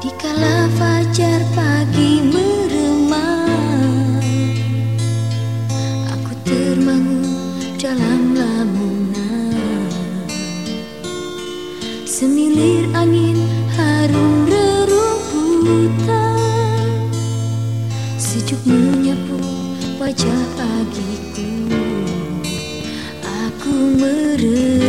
Dikala fajar pagi meremang Aku terbangun dalam lamunan Semilir angin harum rerumputan Sejuk menyapu wajah pagiku Aku meremang